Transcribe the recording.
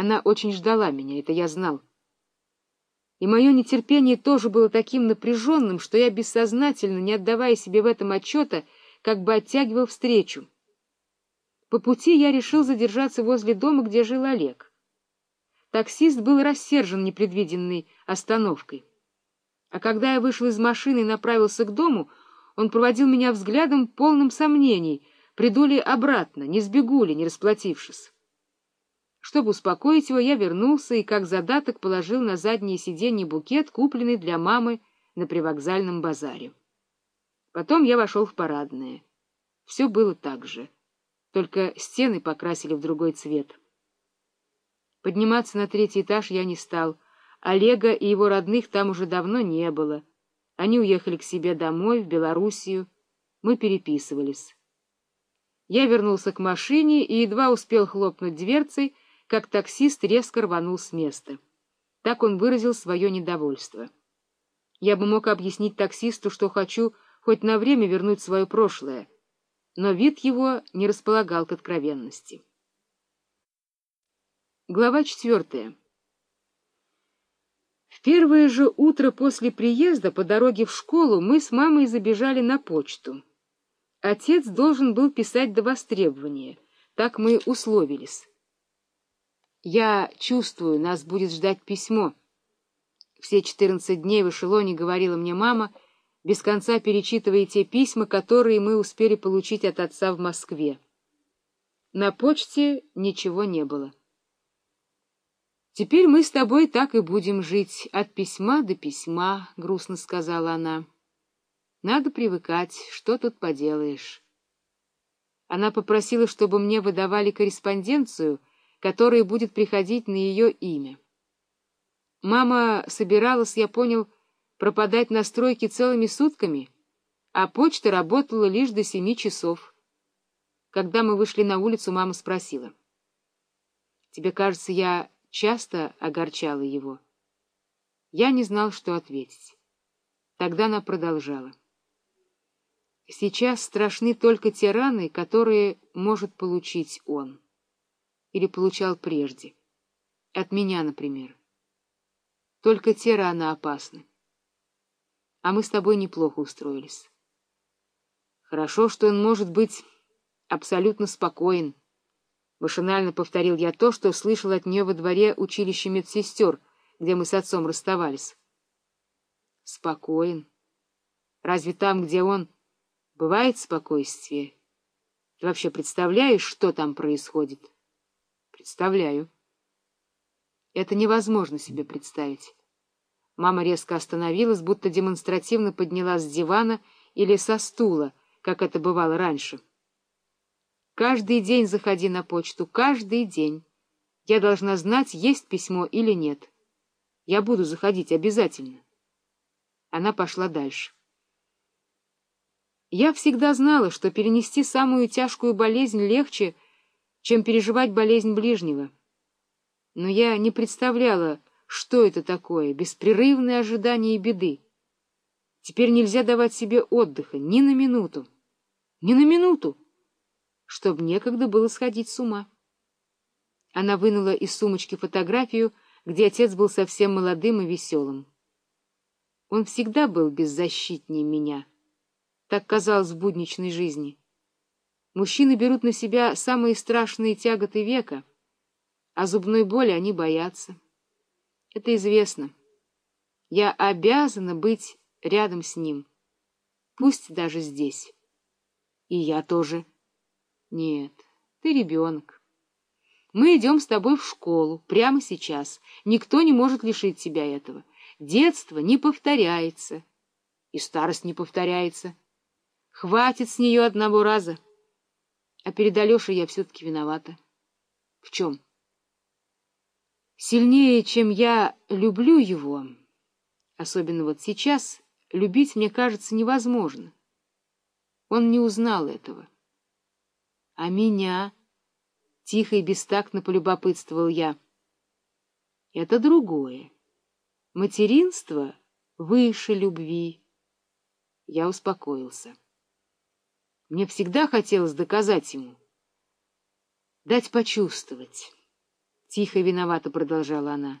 Она очень ждала меня, это я знал. И мое нетерпение тоже было таким напряженным, что я бессознательно, не отдавая себе в этом отчета, как бы оттягивал встречу. По пути я решил задержаться возле дома, где жил Олег. Таксист был рассержен непредвиденной остановкой. А когда я вышел из машины и направился к дому, он проводил меня взглядом, полным сомнений, приду ли обратно, не сбегу ли, не расплатившись. Чтобы успокоить его, я вернулся и, как задаток, положил на заднее сиденье букет, купленный для мамы на привокзальном базаре. Потом я вошел в парадное. Все было так же, только стены покрасили в другой цвет. Подниматься на третий этаж я не стал. Олега и его родных там уже давно не было. Они уехали к себе домой, в Белоруссию. Мы переписывались. Я вернулся к машине и едва успел хлопнуть дверцей, как таксист резко рванул с места. Так он выразил свое недовольство. Я бы мог объяснить таксисту, что хочу хоть на время вернуть свое прошлое, но вид его не располагал к откровенности. Глава четвертая. В первое же утро после приезда по дороге в школу мы с мамой забежали на почту. Отец должен был писать до востребования, так мы условились. Я чувствую, нас будет ждать письмо. Все четырнадцать дней в эшелоне говорила мне мама, без конца перечитывая те письма, которые мы успели получить от отца в Москве. На почте ничего не было. «Теперь мы с тобой так и будем жить, от письма до письма», — грустно сказала она. «Надо привыкать, что тут поделаешь». Она попросила, чтобы мне выдавали корреспонденцию, которая будет приходить на ее имя. Мама собиралась, я понял, пропадать на стройке целыми сутками, а почта работала лишь до семи часов. Когда мы вышли на улицу, мама спросила. — Тебе кажется, я часто огорчала его. Я не знал, что ответить. Тогда она продолжала. Сейчас страшны только те раны, которые может получить он. Или получал прежде. От меня, например. Только те раны опасны. А мы с тобой неплохо устроились. Хорошо, что он может быть абсолютно спокоен, Машинально повторил я то, что слышал от нее во дворе училища медсестер, где мы с отцом расставались. Спокоен. Разве там, где он, бывает спокойствие? Ты вообще представляешь, что там происходит? Представляю. Это невозможно себе представить. Мама резко остановилась, будто демонстративно поднялась с дивана или со стула, как это бывало раньше. Каждый день заходи на почту, каждый день. Я должна знать, есть письмо или нет. Я буду заходить обязательно. Она пошла дальше. Я всегда знала, что перенести самую тяжкую болезнь легче, чем переживать болезнь ближнего. Но я не представляла, что это такое, беспрерывное ожидание беды. Теперь нельзя давать себе отдыха ни на минуту. Ни на минуту! чтобы некогда было сходить с ума. Она вынула из сумочки фотографию, где отец был совсем молодым и веселым. Он всегда был беззащитнее меня. Так казалось в будничной жизни. Мужчины берут на себя самые страшные тяготы века, а зубной боли они боятся. Это известно. Я обязана быть рядом с ним, пусть даже здесь. И я тоже. Нет, ты ребенок. Мы идем с тобой в школу прямо сейчас. Никто не может лишить тебя этого. Детство не повторяется. И старость не повторяется. Хватит с нее одного раза. А перед Алешей я все-таки виновата. В чем? Сильнее, чем я люблю его, особенно вот сейчас, любить, мне кажется, невозможно. Он не узнал этого. А меня? Тихо и бестактно полюбопытствовал я. Это другое. Материнство выше любви. Я успокоился. Мне всегда хотелось доказать ему, дать почувствовать. Тихо и виновато продолжала она.